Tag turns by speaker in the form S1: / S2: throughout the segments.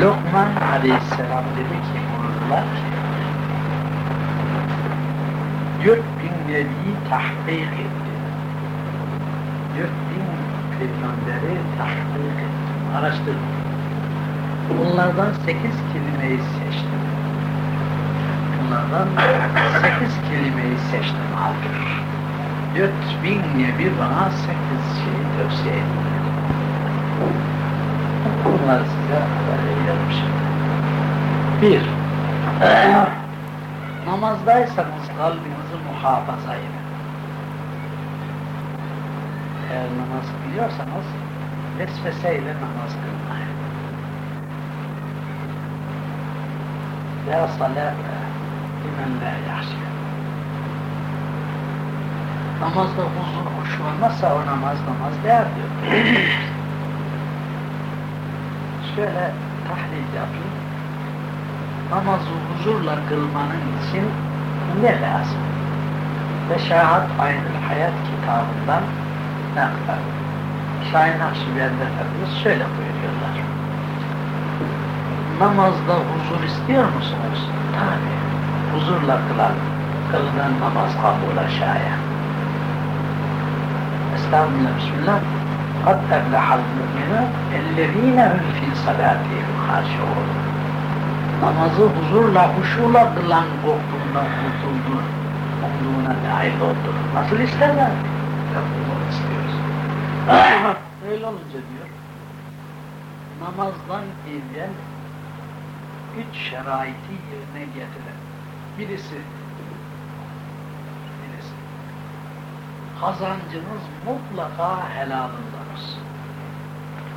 S1: Lokman aleyhisselam dedi ki buyurdular ki dört bin nebi tahkik etti. Dört bin peygamberi tahkik ettim, araştırdım. Bunlardan sekiz kelimeyi seçtim. Bunlardan sekiz kelimeyi seçtim aldım. Dört bin nebi bana sekiz şey tavsiye etti. Bunları size veriyorum şimdi. Bir, namazdaysanız kalbinizi muhafaza edin. Eğer namaz kılıyorsanız vesveseyle namaz kılmayın. La salate limen la yahşi. Namazda huzur hoş olmazsa o namaz namaz değer diyor. Şöyle tahlil yapayım. Namazı huzurla kılmanın için ne lazım? Beşahat Aynül Hayat kitabından naklar. Şahin Akşibendi Efendimiz şöyle buyuruyorlar. Namazda huzur istiyor musunuz? Tabi. Huzurla kılan, kılınan namaz kabul aşağıya. Estağfirullah, Bismillah. قَدْ اَفْلَحَ الْمُؤْمِنُونَ اَلَّذ۪ينَ هُمْ فِي صَلَاتِهِمْ خَاشِعُونَ Namazı huzurla, huşuyla kılan korkundan kurtuldu, umduğuna nail oldu. Nasıl isterler? Bunu istiyoruz. Öyle olunca diyor, namazdan evvel üç şeraiti yerine getirin. Birisi, birisi, kazancınız mutlaka helalından olsun.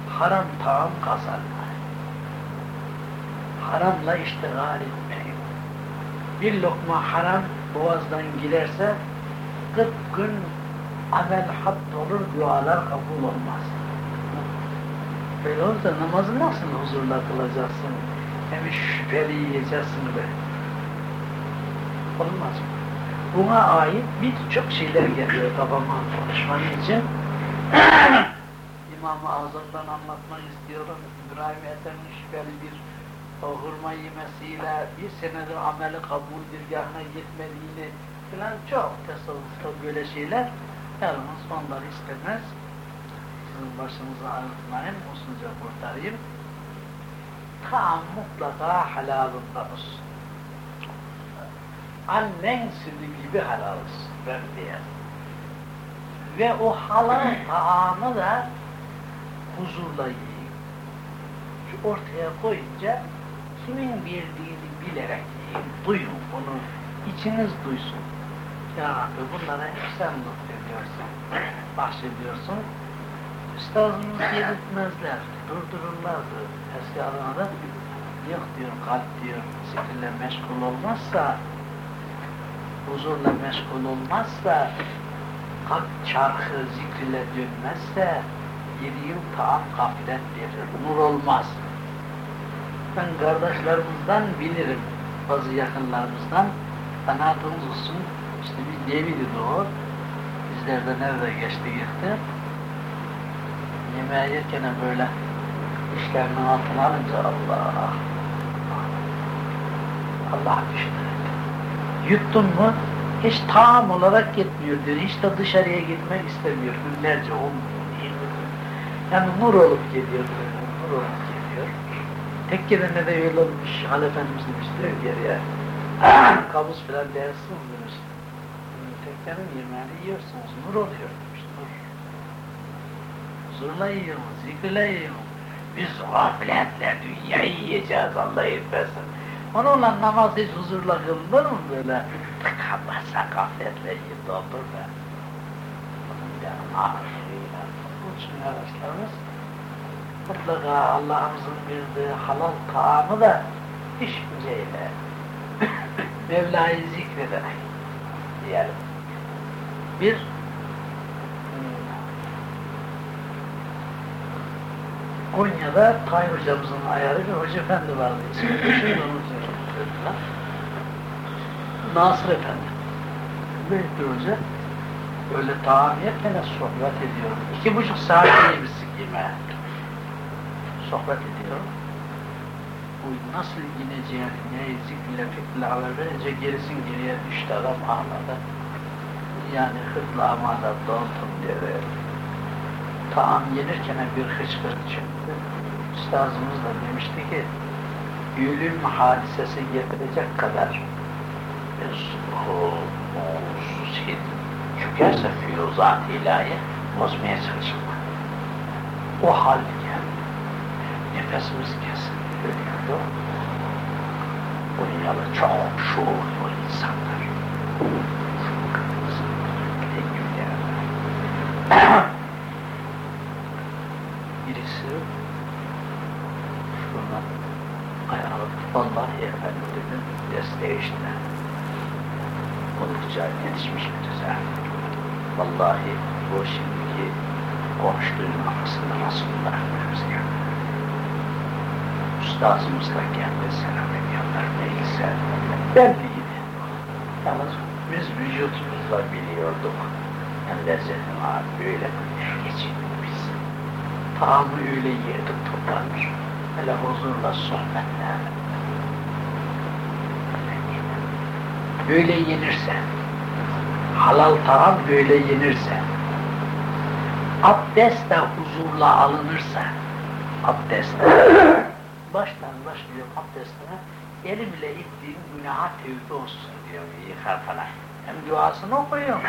S1: Haram taam kazanmayın. Haramla iştigal etmeyin. Bir lokma haram boğazdan girerse 40 gün amel hapt olur, dualar kabul olmaz. Böyle olursa namazı nasıl huzurla kılacaksın? Hem şüpheli yiyeceksin be. Olmaz mı? Buna ait birçok şeyler geliyor kafama konuşmanın için. İmam-ı Azam'dan anlatmak istiyorum. İbrahim Ethem'in şüpheli bir o hurma yemesiyle bir senedir ameli kabul dirgahına gitmediğini filan çok tasavvufta böyle şeyler. Yalnız onları istemez. Sizin başınızı ağrıtmayın, usulca kurtarayım. Tam mutlaka halalından olsun. Annen sütü gibi halal olsun, ben diye. Ve o halal taamı da huzurla yiyin. Şu ortaya koyunca kimin verdiğini bilerek yiyin, duyun bunu, içiniz duysun. Ya Rabbi bunlara hep sen lütfediyorsun, bahşediyorsun. Üstazımız yedirtmezler, durdururlardı eski adamada. Yok diyor, kalp diyor, zikirle meşgul olmazsa, huzurla meşgul olmazsa, kalp çarkı zikirle dönmezse, yedi yıl taam gaflet verir, nur olmaz. Ben kardeşlerimizden bilirim, bazı yakınlarımızdan, kanaatımız olsun, işte bir deviydi o, bizler de nerede geçti gitti, yemeği yerken böyle işlerinin altına alınca Allah, Allah düştü. Yuttun mu hiç taam olarak gitmiyor diyor, hiç de dışarıya gitmek istemiyor, günlerce olmuyor, gün. Yani nur olup geliyor nur olup geliyor. Tekke'de de öyle olmuş, Hal Efendimiz demiştir geriye, kabus filan değersiniz demiş. Tekke'nin yemeğini yiyorsunuz, nur oluyor demiş, nur. Huzurla yiyoruz, zikirle yiyoruz. Biz gafletle dünyayı yiyeceğiz Allah etmesin. Onunla namaz hiç huzurla kılınır mı böyle? Tıkanmazsa gafletle yiyip doldur be. Bunun bir ağırlığıyla. Onun için arkadaşlarımız mutlaka Allah'ımızın bildiği halal taamı da işinceyle Mevla'yı zikrederek diyelim. Bir Konya'da Tay hocamızın ayarı bir hoca efendi vardı. İsmi söylediler. Nasır Efendi. Büyük bir hoca. Öyle taamiyetle sohbet ediyorum. İki buçuk saat yemişsin yemeğe. Sohbet ediyorum. bu nasıl ineceğini, ne zikirle fikirle haber verince gerisin geriye düştü adam ağladı. Yani hırtla amada dondum diye böyle. Taam yenirken bir hıçkırık çıktı. Üstazımız da demişti ki, ölüm hadisesi getirecek kadar şey çökerse füyuzat ilahi bozmaya çalışma. O halde nefesimiz kesildi, ölüyordu. Bu dünyada çok şuurlu insanlar. Birisi şuna ayağı vallahi efendimin desteği işte. Oldukça yetişmiş bir düzen. Vallahi bu şimdiki konuştuğum arasında Resulullah Efendimiz geldi. Üstazımız da geldi selam ediyorlar neyse. Belliydi. Yalnız biz vücutumuzla biliyorduk. Yani lezzetin var böyle geçirdik biz. Taamı öyle yedik toplanır. Hele huzurla sohbetle. Böyle yenirse, halal taam böyle yenirse, abdest de huzurla alınırsa, abdest baştan başlıyor abdestine, elimle ittiğim günaha tevbe olsun diyor, yıkar falan. Hem duasını okuyor,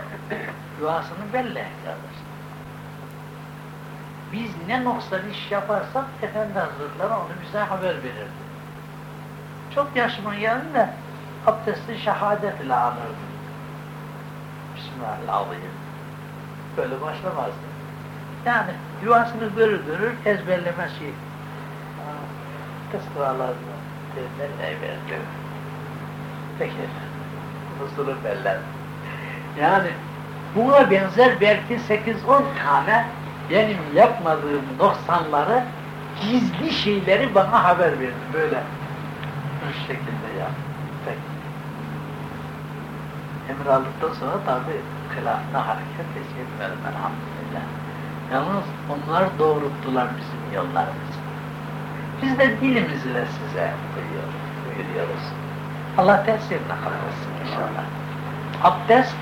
S1: duasını belli kardeşler. Biz ne noksan iş yaparsak Efendi Hazretleri onu bize haber verirdi. Çok yaşıma geldi abdesti şehadet ile alırdı. Bismillahirrahmanirrahim. Böyle başlamazdı. Yani duasını görür görür ezberleme şey. Kısralarını derler verdi. Peki, huzuru beller. Yani buna benzer belki 8-10 tane benim yapmadığım noksanları, gizli şeyleri bana haber verdi böyle. Bu şekilde ya. Peki. Emir aldıktan sonra tabi hilafına hareket etmedim elhamdülillah. Yalnız onlar doğrulttular bizim yollarımızı. Biz de dilimizle size duyuyoruz, duyuruyoruz. Allah tesirine kalmasın inşallah. Abdest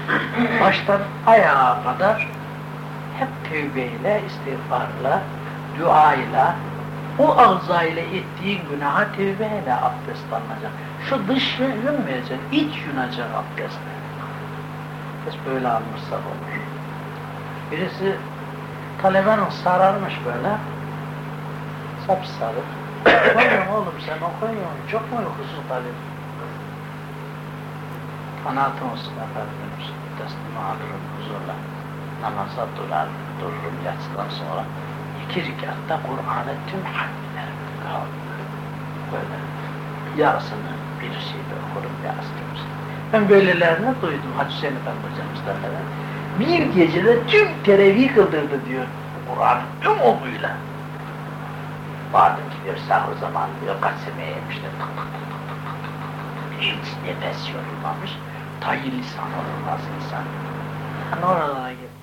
S1: baştan ayağa kadar hep tevbeyle, istiğfarla, duayla, o ağza ile ettiğin günaha tevbeyle abdest alınacak. Şu dış yunmayacak, iç yunacak abdest. Abdest böyle almışsa olur. Birisi talebenin sararmış böyle, sapsarı. Okumuyorum oğlum sen okumuyorsun, çok mu uykusuz talep? Kanatın olsun efendim, abdestimi alırım huzurla. Namaza durar, dururum yatsıdan sonra. iki rekatta Kur'an'ı tüm kaldı. Böyle yarısını bir şeyde okurum, yarısını Ben böylelerini duydum Hacı Hüseyin Efendi hocamızdan neden. Bir gecede tüm teravih kıldırdı diyor Kur'an'ın tüm omuyla. Vardı ki diyor sahur zamanı diyor kaç sene yemişler. Tık tık tık tık tık tık tık. Hiç nefes yorulmamış. Tayyi lisan olmaz insan. Hani oralara gitmez.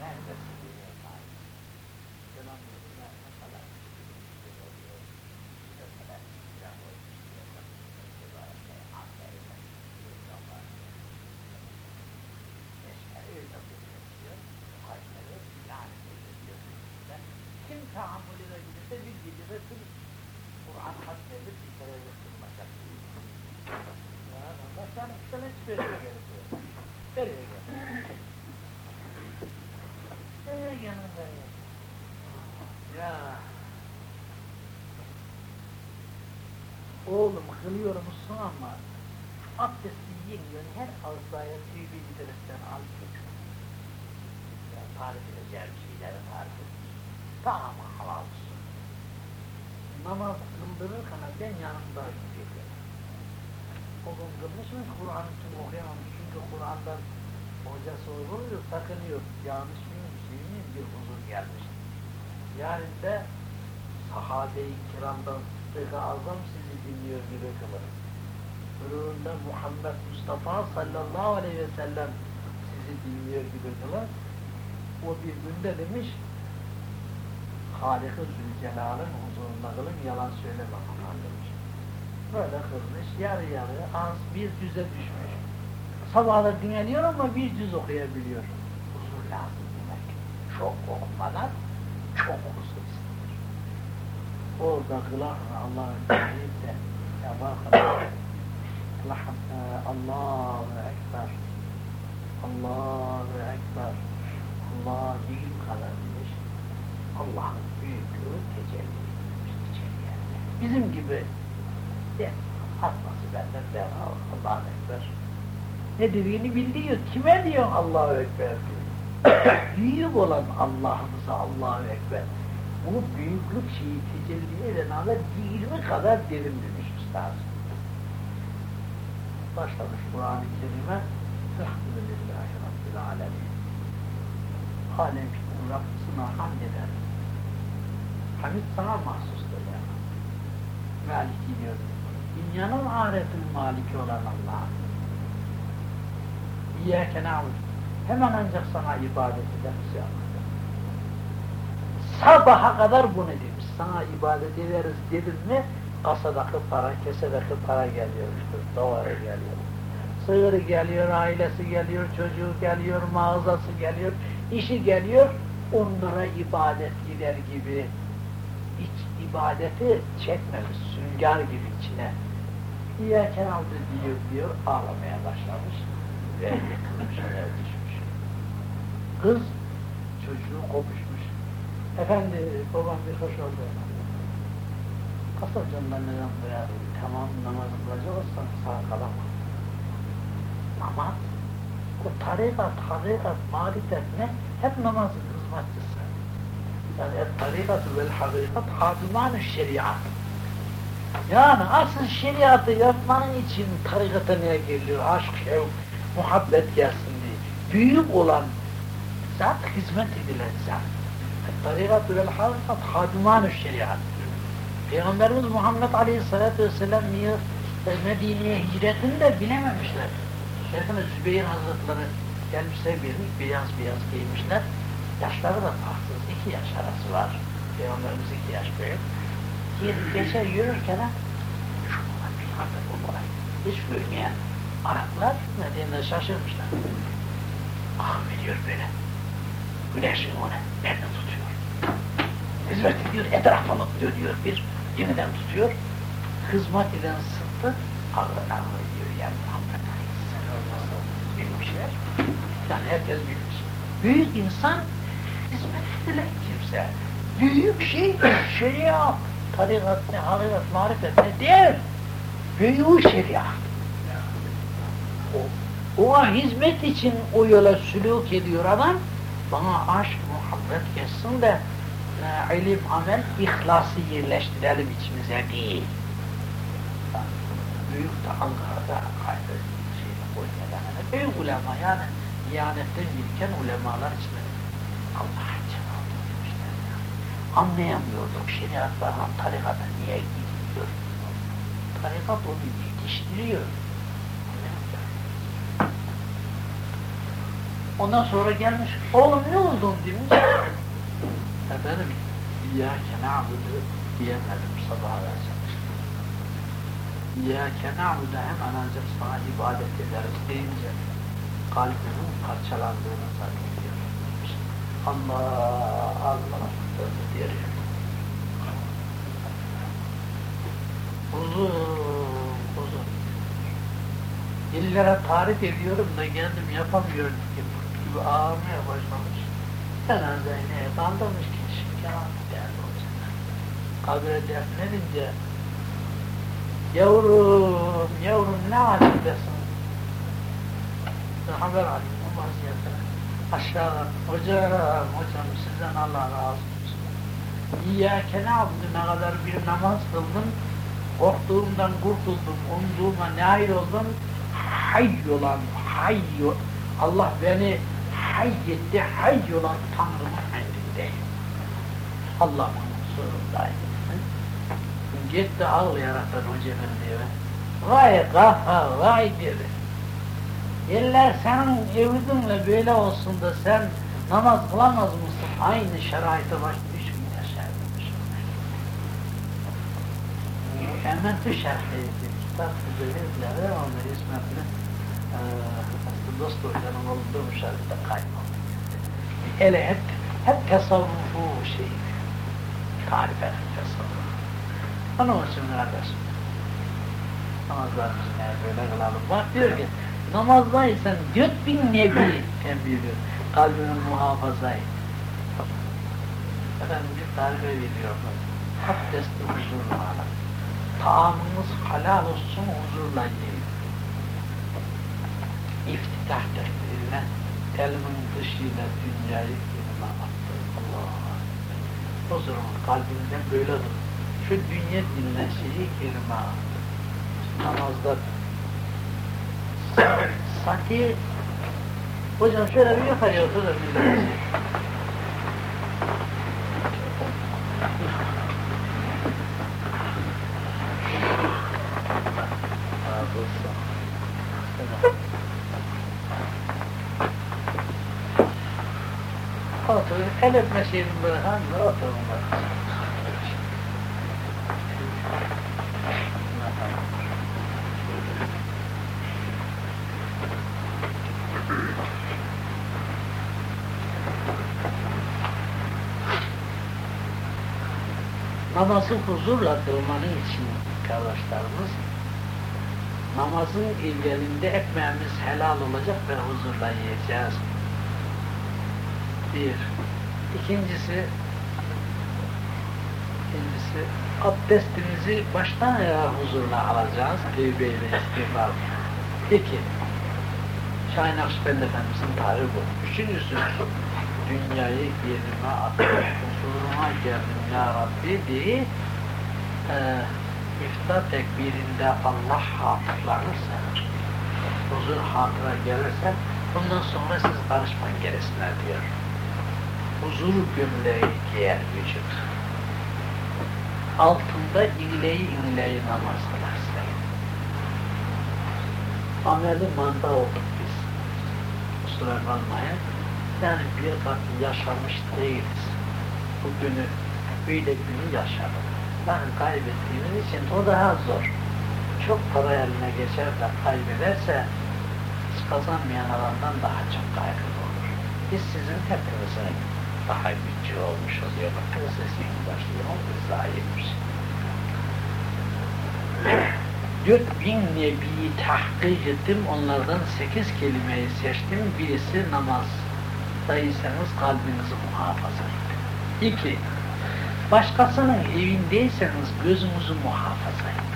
S1: Kim tahammül edebilirse bir gecede tüm Kur'an hatmedip bir kere yıkılmayacak. Ya baştan üstten hiç veriyor gerekiyor. Veriyor gerekiyor. Veriyor yanında ya. Ya. Oğlum kılıyor musun ama abdesti yemiyorsun her ağzaya tüyü giderekten al çocuk. Ya tarif edeceğim şeyleri tarif et. Tamam halalsın. Namaz kıldırırken ben yanımdayım dedi. O gün kılmış mı Kur'an'ı tüm okuyamamış çünkü Kur'an'dan hocası oluyor, sakınıyor. Yanlış mıyım, şey miyim bir huzur gelmiş. Yani de sahabe-i kiramdan Sıddık-ı Azam sizi dinliyor gibi kılır. Buyruğunda Muhammed Mustafa sallallahu aleyhi ve sellem sizi dinliyor gibi kılır. O bir günde demiş, Halik-i Zülcelal'ın huzurunda kılın, yalan söyleme aman demiş. Böyle kılmış, yarı yarı, az bir cüze düşmüş. Sabahlar dinleniyor ama bir cüz okuyabiliyor. Huzur lazım demek. Çok okumadan çok huzur. Orada kılarla Allah'ın deyip de ya bak Allahu Ekber Allahu Ekber Allah büyük kadar demiş. Allah'ın büyüklüğü tecelli içeriye. Bizim gibi de atması benden de Allahu Ekber. Ne dediğini biliyor. Kime diyor Allahu Ekber diyor. Büyük olan Allah'ımıza Allahu Ekber. Bunu büyüklük şeyi tecelli eden anda 20 kadar derin demiş Üstad. Başlamış Kur'an-ı Kerim'e Elhamdülillahi Rabbil Alemin. Aleminin Rabbisine hamd eder. Hamid sana mahsustur ya. Maliki diyor. Dünyanın ahiretin maliki olan Allah. İyyâke na'budu. Hemen ancak sana ibadet ederiz ya Allah. Sabaha kadar bunu demiş. Sana ibadet ederiz dedin mi kasadaki para, kesedeki para geliyor işte. Dolara geliyor. Sığırı geliyor, ailesi geliyor, çocuğu geliyor, mağazası geliyor, işi geliyor. Onlara ibadet gider gibi iç ibadeti çekmemiş, sünger gibi içine. İyyâken aldı diyor diyor, ağlamaya başlamış ve yıkılmış, düşmüş. Kız çocuğu kopuşmuş. Efendi, babam bir hoş oldu. Kasabcandan neden buraya tamam namazı kılacak olsan sağ kalamam. Ama o tarikat, hakikat, marifet ne? Hep namazın hizmetçisi. Yani et tarikatı vel hakikat hadiman şeriat. Yani asıl şeriatı yapmanın için tarikata niye geliyor? Aşk, şevk, muhabbet gelsin diye. Büyük olan zat hizmet edilen zat. Tarikat vel hakikat hadiman şeriat. Peygamberimiz Muhammed Aleyhisselatü Vesselam Medine'ye hicretini de bilememişler. Şeyhine Zübeyir Hazretleri gelmişler birlik beyaz beyaz giymişler. Yaşları da farksız, iki yaş arası var. Peygamberimiz iki yaş büyük. Yedi beşer yürürken şunlar bir haber olarak hiç görmeyen Araplar Medine'de şaşırmışlar. Ah veriyor böyle. Güneşin onu elini tutuyor. Hizmet ediyor, etrafını dönüyor bir, yeniden tutuyor. Hizmet eden sıktı, ağır ağır diyor yani. Bilmişler. Yani herkes bilmiş. Büyük insan hizmet edilen kimse. Büyük şey şeriat, tarikat ne, hakikat, marifet ne değil. Büyük şeriat. O, ona hizmet için o yola sülük ediyor adam, bana aşk, muhabbet geçsin de e, ilim, amel, ihlası yerleştirelim içimize değil. Büyük de Ankara'da ayrı şey koymadan. Büyük ulema yani ihanetten girken ulemalar içinde Allah için aldı demişler ya. Anlayamıyorduk şeriatlarla tarikata niye gidiyor. Tarikat onu yetiştiriyor. Ondan sonra gelmiş, oğlum ne oldun demiş. Efendim, İyyâke na'budu diyemedim sabah versin. İyyâke na'budu hemen ancak sana ibadet ederiz deyince kalbinin parçalandığını zannediyor. Allah, Allah diyor. Uzun, uzun. Dillere tarif ediyorum da kendim yapamıyorum gibi, gibi ağlamaya başlamış. Cenazeyi kaldırmış ki Kenan değerli olacaklar. Kabre defnedince yavrum, yavrum ne halindesin? Haber alayım o vaziyetine. Aşağıdan, hocam, hocam sizden Allah razı olsun. İyyâke nâbudu ne kadar bir namaz kıldım, korktuğumdan kurtuldum, umduğuma nail oldum, hayy olan, hayy, Allah beni hayy etti, hayy olan Tanrı'nın emrindeyim. Allah'ın huzurundayım. Gitti ağlayaraktan Hoca Efendi'ye. Vay kafa, vay dedi. Eller senin evidinle böyle olsun da sen namaz kılamaz mısın? Aynı şeraite baş üç gün yaşar demiş. Mehmet Şerhi kitap düzenlediler onu İsmet'le e, dost hocanın olduğu şerhte kayboldu. Ele hep, hep tasavvufu şey, tarif eden tasavvuf. Onun için kardeşim, namazlarımızı eğer böyle kılalım. Bak diyor ki, namazdaysan dört bin nebi tembih ediyor. Kalbinin muhafaza et. Efendim bir tarife veriyorlar. Abdesti huzurla alın. Taamınız halal olsun huzurla yiyin. İftitah tekbiriyle elimin dışıyla dünyayı elime attı. Allah Huzurun kalbinden böyle dur. Şu dünya denilen şeyi elime attı. Namazda sanki hocam şöyle bir yukarıya otur da bir Razı olsun. Otur, el öpme şeyini bırakan da oturun bak. Namazı huzurla kılmanın için kardeşlerimiz, namazın ilgelinde ekmeğimiz helal olacak ve huzurla yiyeceğiz. Bir. İkincisi, ikincisi abdestimizi baştan ayağa huzurla alacağız. Tevbe-i ve istiğfar. İki. Şahin Akşebendi Efendimiz'in tarihi bu. Üçüncüsü, dünyayı yerime atıp huzuruma geldim ya Rabbi diye e, iftar tekbirinde Allah hatırlanırsa, huzur hatıra gelirse, bundan sonra siz karışmayın gerisine diyor. Huzur gömleği giyer vücut. Altında inleyi inleyi namaz kılarsın. Ameli manda olduk biz. Kusura kalmayın. Yani bir bak yaşamış değiliz. Bugünü, böyle günü yaşadık. Yani kaybettiğimiz için o daha zor. Çok para eline geçer de kaybederse kazanmayan adamdan daha çok kaygılı olur. Biz sizin hepinizin daha güçlü olmuş oluyor. Bakın sesin başlıyor, o layıkmış. Dört bin nebiyi tahkik ettim, onlardan sekiz kelimeyi seçtim. Birisi namaz. Dayıysanız kalbinizi muhafaza edin. İki, başkasının evindeyseniz gözünüzü muhafaza edin.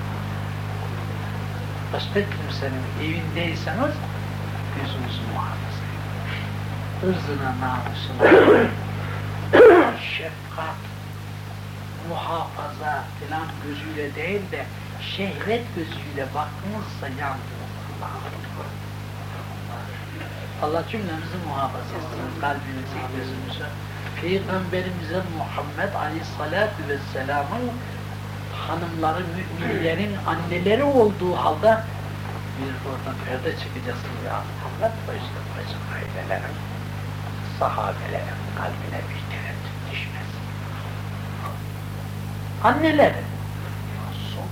S1: Başka kimsenin evindeyseniz gözünüzü muhafaza edin. Irzına, namusuna, şefkat, muhafaza filan gözüyle değil de şehvet gözüyle yandınız Allah'a. Allah cümlemizi muhafaza etsin, kalbimizi, gözümüzü. Peygamberimize Muhammed Aleyhisselatü Vesselam'ın hanımları, müminlerin anneleri olduğu halde bir oradan perde çıkacaksın ya Muhammed başka başka ailelerin, sahabelerin kalbine bir Annelerin olsun.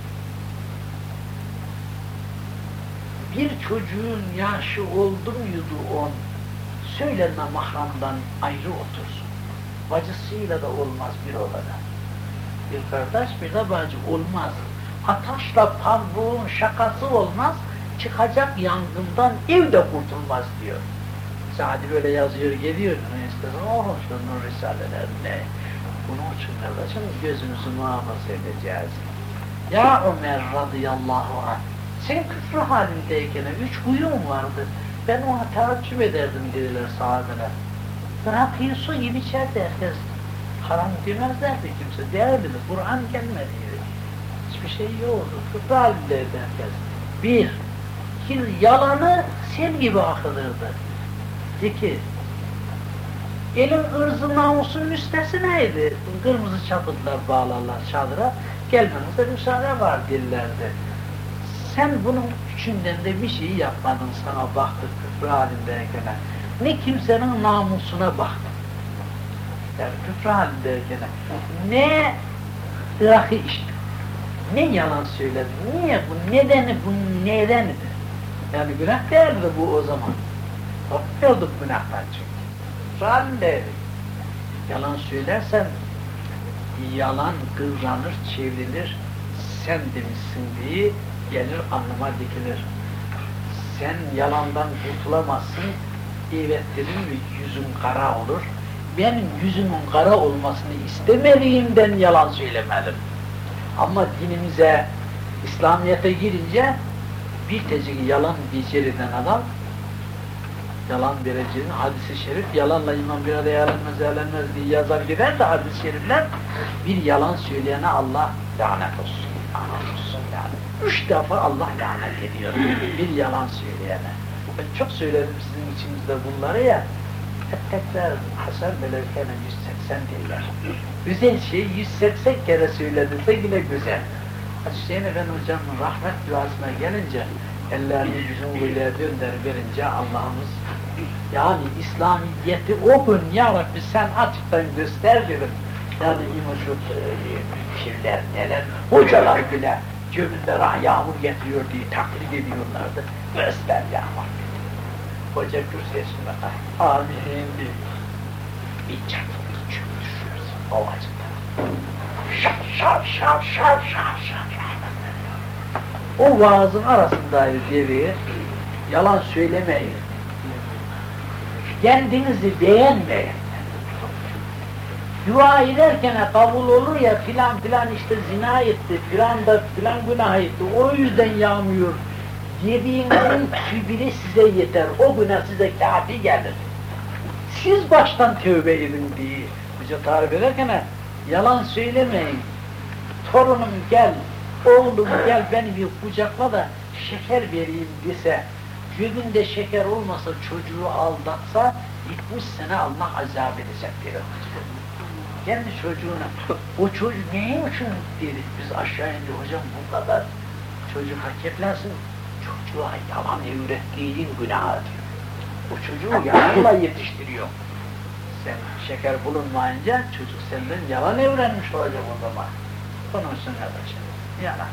S1: Bir çocuğun yaşı oldu muydu on, söylenme mahramdan ayrı otursun. Bacısıyla da olmaz bir odada. Bir kardeş bir de bacı olmaz. Ataşla pamuğun şakası olmaz, çıkacak yangından evde kurtulmaz diyor. Sadi böyle yazıyor geliyor, ne istersen o hoşta nur risalelerinde. Bunun için kardeşim gözümüzü muhafaza edeceğiz. Ya Ömer radıyallahu anh, sen küfrü halindeyken üç huyun vardı. Ben ona teaccüp ederdim dediler sahabeler. Bırak su gibi içerdi herkes. Haram demezlerdi kimse. Değerli Kur'an gelmedi. Hiçbir şey yoktu. Küfrü halindeydi herkes. Bir, yalanı sel gibi akılırdı. İki, elin ırzı namusun müstesineydi. Kırmızı çapıtlar bağlarlar çadıra. Gelmenize müsaade var dillerdi. Sen bunun üçünden de bir şey yapmadın sana baktık küfrü halindeyken. Ne kimsenin namusuna baktın. Yani küfrü halindeyken. Ne ırakı içtin. Ne yalan söyledin? Niye bu? Nedeni bu nedenidir? Yani günah değildi bu o zaman. Korkmuyorduk günahtan çünkü. Ralleydik. Yalan söylersen yalan kıvranır, çevrilir. Sen demişsin diye gelir anlama dikilir. Sen yalandan kurtulamazsın. Evet dedim ve yüzün kara olur. Benim yüzümün kara olmasını istemediğimden yalan söylemedim. Ama dinimize, İslamiyet'e girince bir tecik yalan beceriden adam yalan vereceğini hadisi şerif yalanla iman bir araya yalanmaz yalanmaz diye yazar gider de hadis-i şerifler bir yalan söyleyene Allah lanet olsun. Lanet olsun yani. Üç defa Allah lanet ediyor bir yalan söyleyene. Ben çok söyledim sizin içinizde bunları ya. Hep tekrar Hasan Melevkene 180 diller. Güzel şey 180 kere söylediyse yine güzel. Hüseyin Efendi Hocam'ın rahmet duasına gelince ellerini yüzün böyle dönder verince Allah'ımız yani İslamiyet'i o gün ya Rabbi sen açıktan göster dedim. Yani şu pirler neler, hocalar bile cebinde yağmur getiriyor diye taklit ediyorlardı. Göster ya Rabbi. Hoca kürsüsüne amin diye bir çatıldı çöktürüyorsun ovacıkta. Şap şap şap şap şap şap o vaazın arasındaydı devi, yalan söylemeyin. Kendinizi beğenmeyin. Dua ederken kabul olur ya filan filan işte zina etti, filan da filan günah etti, o yüzden yağmıyor dediğinizin kibiri size yeter, o günah size kafi gelir. Siz baştan tövbe edin diye bize tarif ederken yalan söylemeyin. Torunum gel, oğlum gel beni bir kucakla da şeker vereyim dese, cebinde şeker olmasa çocuğu aldatsa, 70 sene Allah azap edecek diyor. Kendi çocuğuna, o çocuk neyin için dedik biz aşağı indi hocam bu kadar çocuk hak etmesin, çocuğa yalan öğrettiğin günah diyor. O çocuğu yalanla yetiştiriyor. Sen şeker bulunmayınca çocuk senden yalan öğrenmiş olacak o zaman. Onun için yapacak. Yalan.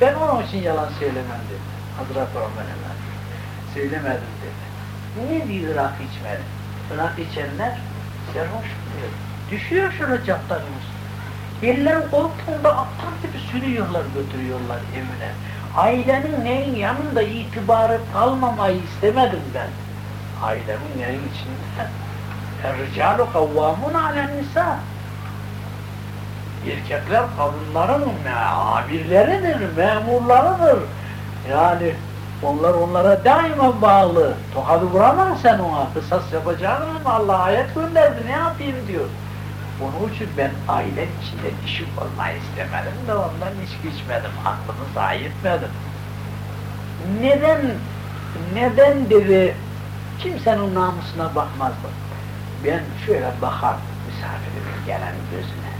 S1: Ben onun için yalan söylemem dedi. Hazreti Ömer Efendi. Söylemedim dedi. Niye bir ırak içmedi? Irak içenler sarhoş diyor. Düşüyor şöyle caddanımız. Elleri korktuğunda atlar gibi sürüyorlar götürüyorlar evine. Ailenin neyin yanında itibarı kalmamayı istemedim ben. Ailemin neyin içinde. Er-ricalu kavvamun alen nisa. Erkekler kadınların amirleridir, memurlarıdır. Yani onlar onlara daima bağlı. Tokadı vuramam sen ona, kısas yapacağını ama Allah ayet gönderdi, ne yapayım diyor. Onun için ben aile içinde düşük olmayı istemedim de ondan içki içmedim, aklımı zayi etmedim. Neden, neden dedi, kimsenin namusuna bakmazdım. Ben şöyle bakar misafirimin gelen gözüne.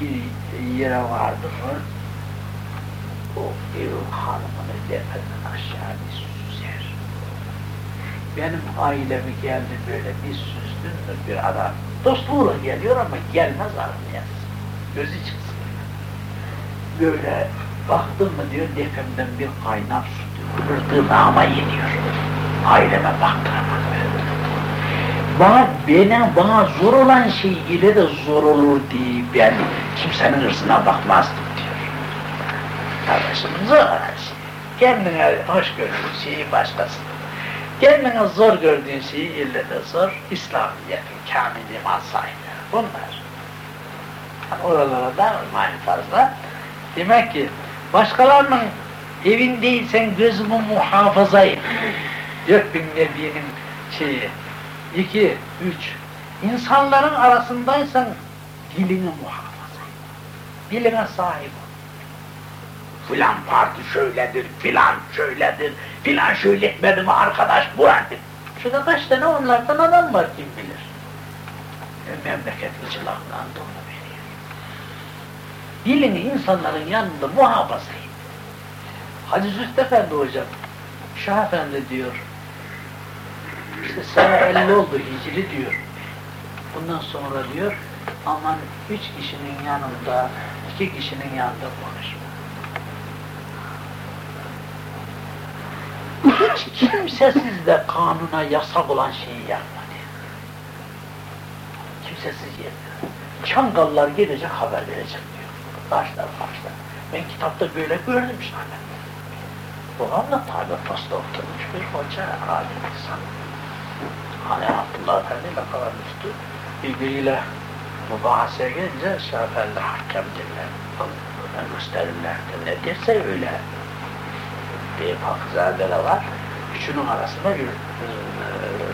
S1: Bir yere vardı mı, o ev hanımını tepeden aşağı bir süzer. Benim ailemi geldi böyle bir süzdün bir adam. Dostluğuyla geliyor ama gelmez aramaya. Gözü çıksın. Böyle baktın mı diyor defemden bir kaynar su diyor. Gırgınağıma yeniyor. Aileme baktıramam bana, bana, bana zor olan şey ile de zor olur diye ben kimsenin hırsına bakmazdım Kardeşim zor şey. Kendine hoş gördüğün şeyi başkasına. Kendine zor gördüğün şeyi ille de zor. İslamiyet'in kamil iman sahibi. Bunlar. Yani oralara da olmayın fazla. Demek ki başkalarının evindeysen gözümü muhafaza et. Yok bin Nebi'nin şeyi. İki, üç. İnsanların arasındaysan dilini muhafaza et. Diline sahip. Filan parti şöyledir, filan şöyledir, filan şöyle etmedi mi arkadaş bu halde. Şurada kaç tane onlardan adam var kim bilir. E, memleket ıcılaktan dolu veriyor. Dilini insanların yanında muhafaza et. Hacı Züht Efendi hocam, Şah Efendi diyor, işte sene 50 oldu hicri diyor. Bundan sonra diyor, Aman üç kişinin yanında, iki kişinin yanında konuşma. Hiç kimsesiz de kanuna yasak olan şeyi yapma diyor. Kimsesiz yerde. Çangallar gelecek haber verecek diyor. Başlar başlar. Ben kitapta böyle gördüm zaten. Babamla tabi posta oturmuş bir hoca alim insan. Hani Abdullah Efendi lakalar üstü birbiriyle mübahaseye gelince Şafel'de hakem dinler. Gösterirler. Ne derse öyle. Bir fakızadeler var. Üçünün arasında bir e,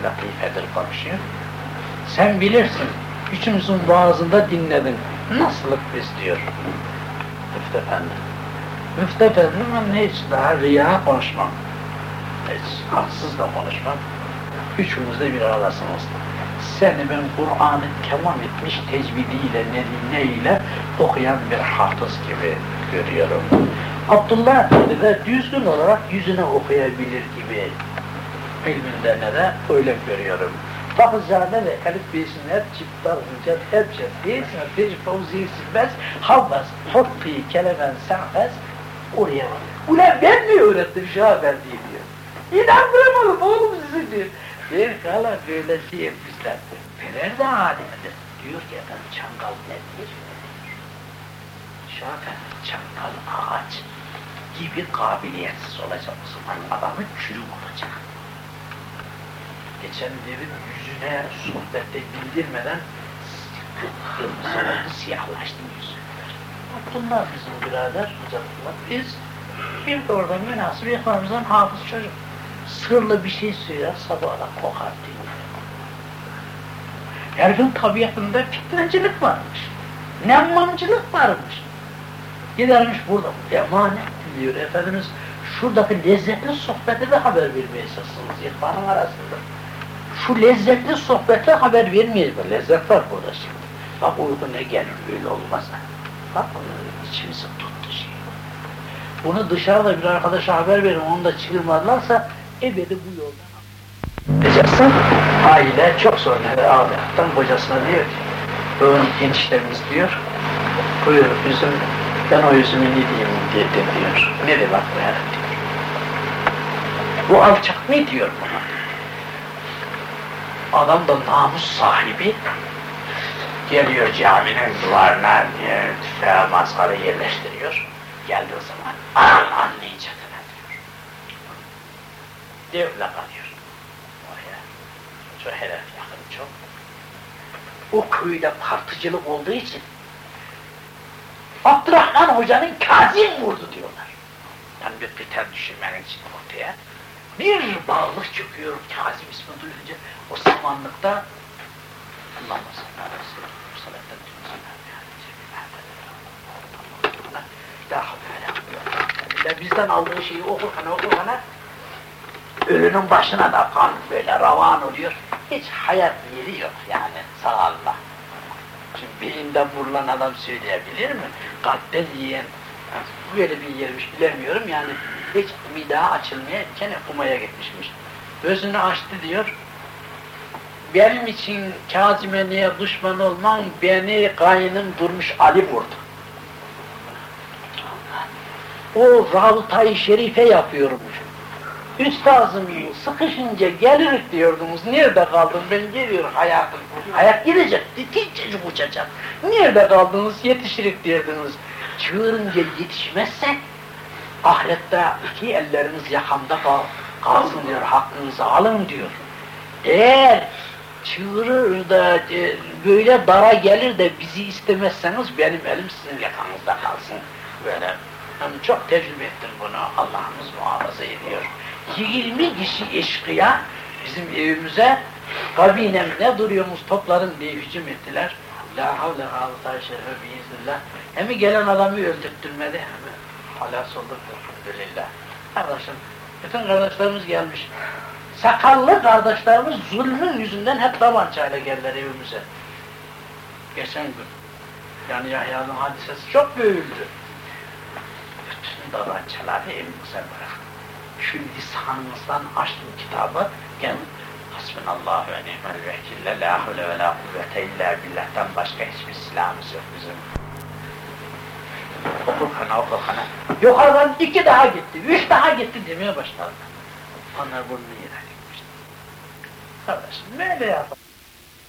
S1: latifedir konuşuyor. Sen bilirsin. Üçümüzün boğazında dinledin. Nasılık biz diyor. Müftü Efendi. Müftü Efendi ben hiç daha riya konuşmam. Hiç haksız da konuşmam. Üçümüz de bir aradasınız. Seni ben Kur'an'ı kelam etmiş tecvidiyle, neyle okuyan bir hafız gibi görüyorum. Abdullah Efendi de düzgün olarak yüzüne okuyabilir gibi ilminde de öyle görüyorum. Fakızade ve Elif Beysin hep çiftler, hüncet, hep değilsin, bir fevzi silmez, havvaz, hotfi, kelemen, sa'fez, oraya var. Ulan ben mi öğrettim Şafer diye diyor. İnandıramadım oğlum sizi diyor. Bir kala böyle şey yapmışlar. Fener de alimidir. Diyor ki efendim çangal nedir? Şafer, çangal ağaç gibi kabiliyetsiz olacak o zaman adamı çürük olacak. Geçen dedim yüzüne sohbette bildirmeden kırmızı oldu, siyahlaştı yüzü. Bunlar bizim birader, hocamlar. Biz bir de orada münasip yakınımızdan hafız çocuk. Sırlı bir şey söyler, sabahla kokar diyor. Herifin tabiatında fitnecilik varmış. Nemmamcılık varmış. Gidermiş burada, emanet diyor Efendimiz. Şuradaki lezzetli sohbete de haber vermeye esasınız ihvanın arasında. Şu lezzetli sohbete haber vermeyiz. Lezzet var burada şimdi. Bak uyku ne gelir öyle olmazsa. Bak içimizi tuttu şey. Bunu dışarıda bir arkadaşa haber verin, onu da çığırmadılarsa ebedi bu yoldan Diyeceksin, aile çok sonra ağlamaktan kocasına diyor ki, bugün eniştemiz diyor, buyur üzüm, ben o üzümü ne diyeyim dedi diyor. Ne demek bu diyor. Bu alçak ne diyor buna? Adam da namus sahibi, geliyor caminin duvarına diyor, tüfeğe mazgarı yerleştiriyor. Geldiği zaman, an anlayacak diyor. Devle kalıyor. Oraya. Çok hedef yakın çok. O köyde partıcılık olduğu için Abdurrahman Hoca'nın Kazim vurdu diyorlar. Yani bir biter düşürmenin için ortaya. Bir bağlık çıkıyor Kazim ismi duyunca o samanlıkta Allah'ım sallallahu aleyhi ve sellem salatten tümsün bizden aldığı şeyi okurken okurken ölünün başına da kan böyle ravan oluyor. Hiç hayat yeri yok yani sağ Allah. Birinden vurulan adam söyleyebilir mi? Kalpten yiyen böyle bir yermiş bilemiyorum yani hiç bir daha açılmaya kene kumaya gitmişmiş. Gözünü açtı diyor. Benim için Kazime niye düşman olman beni kayının durmuş Ali vurdu. O Rabıta-i Şerife yapıyormuş. Üstazım sıkışınca gelirik diyordunuz. Nerede kaldın? Ben geliyorum hayatım. Hayat gelecek. Tincecik uçacak. Nerede kaldınız? Yetişirik diyordunuz. Çığırınca yetişmezsek ahirette iki elleriniz yakamda kal, kalsın diyor. Hakkınızı alın diyor. Eğer çığırır da e, böyle dara gelir de bizi istemezseniz benim elim sizin yakanızda kalsın. Böyle ben çok tecrübe ettim bunu. Allah'ımız muhafaza ediyor. 20 kişi eşkıya bizim evimize kabinem ne duruyorsunuz topların diye hücum ettiler. La havle havle şerefe biiznillah. Hem gelen adamı öldürttürmedi hem halas olduk elhamdülillah. Kardeşim, bütün kardeşlerimiz gelmiş. Sakallı kardeşlerimiz zulmün yüzünden hep tabancayla geldiler evimize. Geçen gün. Yani Yahya'nın hadisesi çok büyüldü. Bütün tabancaları evimize bıraktım şu lisanınızdan açtım kitabı, yani
S2: Hasbunallahu ve ni'mel vekil. La havle ve la kuvvete illa billah'tan başka hiçbir silahımız yok bizim. Oku kana, oku kana.
S1: Yukarıdan iki daha gitti, üç daha gitti demeye başladı. Onlar burnunu yere gitmişti. Kardeşim böyle yapalım.